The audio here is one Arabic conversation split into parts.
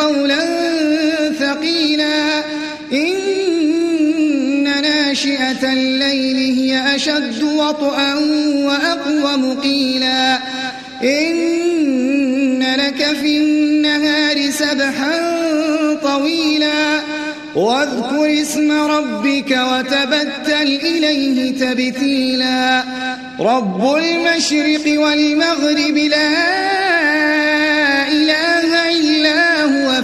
قولا ثقيلا. إن ناشئة الليل هي أشد وطئا وأقوم قيلا إن لك في النهار سبحا طويلا. واذكر اسم ربك وتبتل إليه تبتيلا. رب المشرق والمغرب لا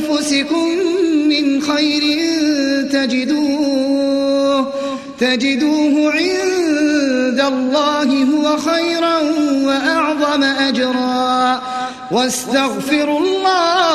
من من خير تجدوه تجدوه عند الله هو خيرا وأعظم أجرا. واستغفروا الله